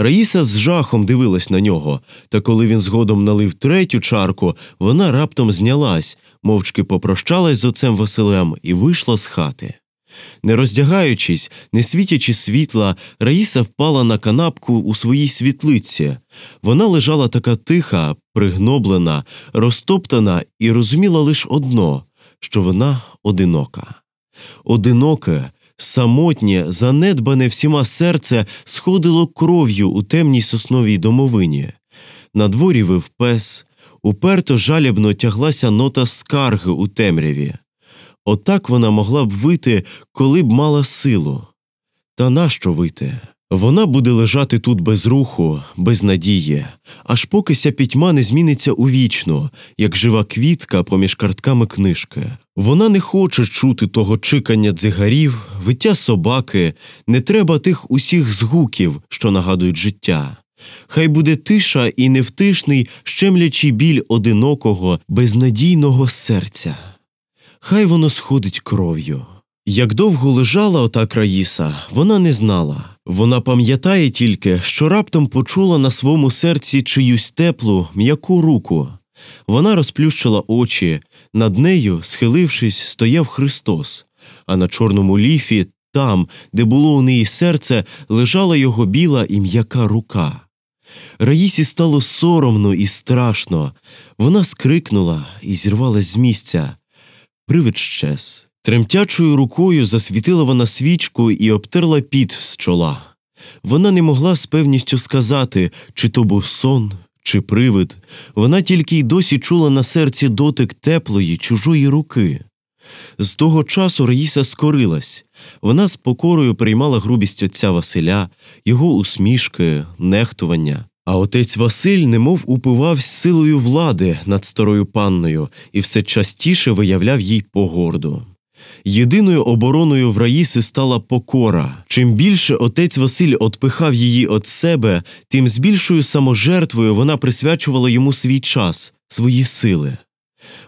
Раїса з жахом дивилась на нього, та коли він згодом налив третю чарку, вона раптом знялась, мовчки попрощалась з отцем Василем і вийшла з хати. Не роздягаючись, не світячи світла, Раїса впала на канапку у своїй світлиці. Вона лежала така тиха, пригноблена, розтоптана і розуміла лише одно, що вона одинока. Одиноке, самотнє, занедбане всіма серце сходило кров'ю у темній сосновій домовині. На дворі вив пес, уперто жалібно тяглася нота скарги у темряві. Отак вона могла б вити, коли б мала силу. Та нащо вити? Вона буде лежати тут без руху, без надії, аж поки ся пітьма не зміниться у вічно, як жива квітка поміж картками книжки. Вона не хоче чути того чикання дзигарів, виття собаки, не треба тих усіх згуків, що нагадують життя. Хай буде тиша і невтишний, щемлячий біль одинокого, безнадійного серця. Хай воно сходить кров'ю. Як довго лежала ота країса, вона не знала. Вона пам'ятає тільки, що раптом почула на своєму серці чиюсь теплу, м'яку руку. Вона розплющила очі, над нею, схилившись, стояв Христос, а на чорному ліфі, там, де було у неї серце, лежала його біла і м'яка рука. Раїсі стало соромно і страшно. Вона скрикнула і зірвалась з місця. Привид щез. Тремтячою рукою засвітила вона свічку і обтерла піт з чола. Вона не могла з певністю сказати, чи то був сон, чи привид. Вона тільки й досі чула на серці дотик теплої, чужої руки. З того часу Раїса скорилась. Вона з покорою приймала грубість отця Василя, його усмішки, нехтування. А отець Василь немов упивався силою влади над старою панною і все частіше виявляв їй погорду. Єдиною обороною в Раїси стала покора. Чим більше отець Василь отпихав її від себе, тим з більшою саможертвою вона присвячувала йому свій час, свої сили.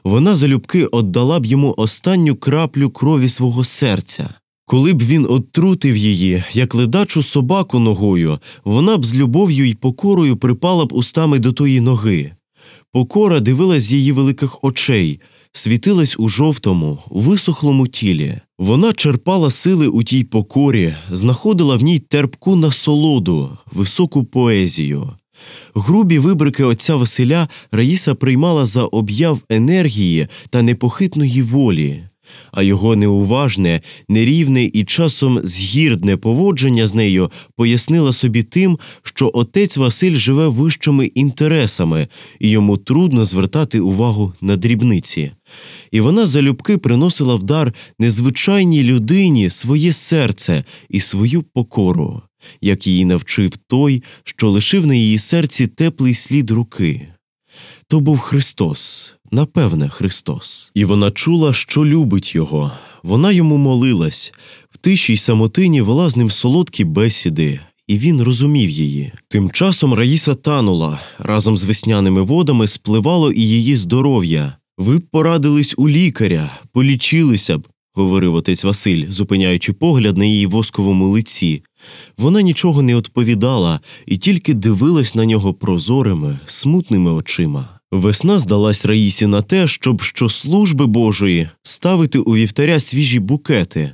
Вона залюбки віддала б йому останню краплю крові свого серця. Коли б він оттрутив її, як ледачу собаку ногою, вона б з любов'ю й покорою припала б устами до тої ноги. Покора дивилась з її великих очей, світилась у жовтому, висохлому тілі. Вона черпала сили у тій покорі, знаходила в ній терпку насолоду, високу поезію. Грубі вибрики отця Василя Раїса приймала за об'яв енергії та непохитної волі а його неуважне, нерівне і часом згірдне поводження з нею пояснила собі тим, що отець Василь живе вищими інтересами, і йому трудно звертати увагу на дрібниці. І вона залюбки приносила в дар незвичайній людині своє серце і свою покору, як її навчив той, що лишив на її серці теплий слід руки. То був Христос, напевне, Христос. І вона чула, що любить його. Вона йому молилась, в тишій самотині вела з ним солодкі бесіди, і він розумів її. Тим часом Раїса танула, разом з весняними водами спливало і її здоров'я. Ви б порадились у лікаря, полічилися б, говорив отець Василь, зупиняючи погляд на її восковому лиці. Вона нічого не відповідала і тільки дивилась на нього прозорими, смутними очима. Весна здалась Раїсі на те, щоб що служби Божої ставити у вівтаря свіжі букети.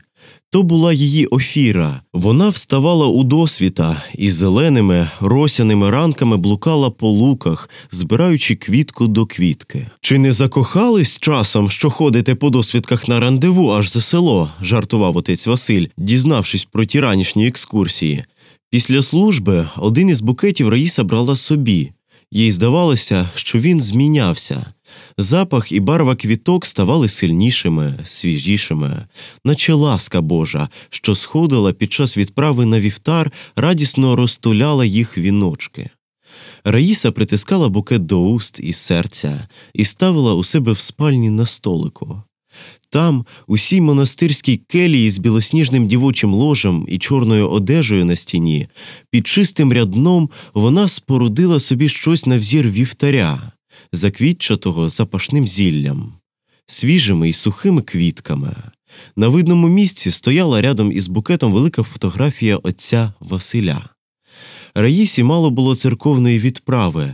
То була її офіра. Вона вставала у досвіта і зеленими росяними ранками блукала по луках, збираючи квітку до квітки. Чи не закохались часом, що ходите по досвідках на рандеву аж за село? жартував отець Василь, дізнавшись про ті ранішні екскурсії. Після служби один із букетів Раїса брала собі. Їй здавалося, що він змінявся. Запах і барва квіток ставали сильнішими, свіжішими, наче ласка Божа, що сходила під час відправи на вівтар, радісно розтуляла їх віночки. Раїса притискала букет до уст і серця і ставила у себе в спальні на столику. Там, у сій монастирській келії з білосніжним дівочим ложем і чорною одежею на стіні, під чистим рядном вона спорудила собі щось на взір вівтаря, заквітчатого запашним зіллям, свіжими і сухими квітками. На видному місці стояла рядом із букетом велика фотографія отця Василя. Раїсі мало було церковної відправи,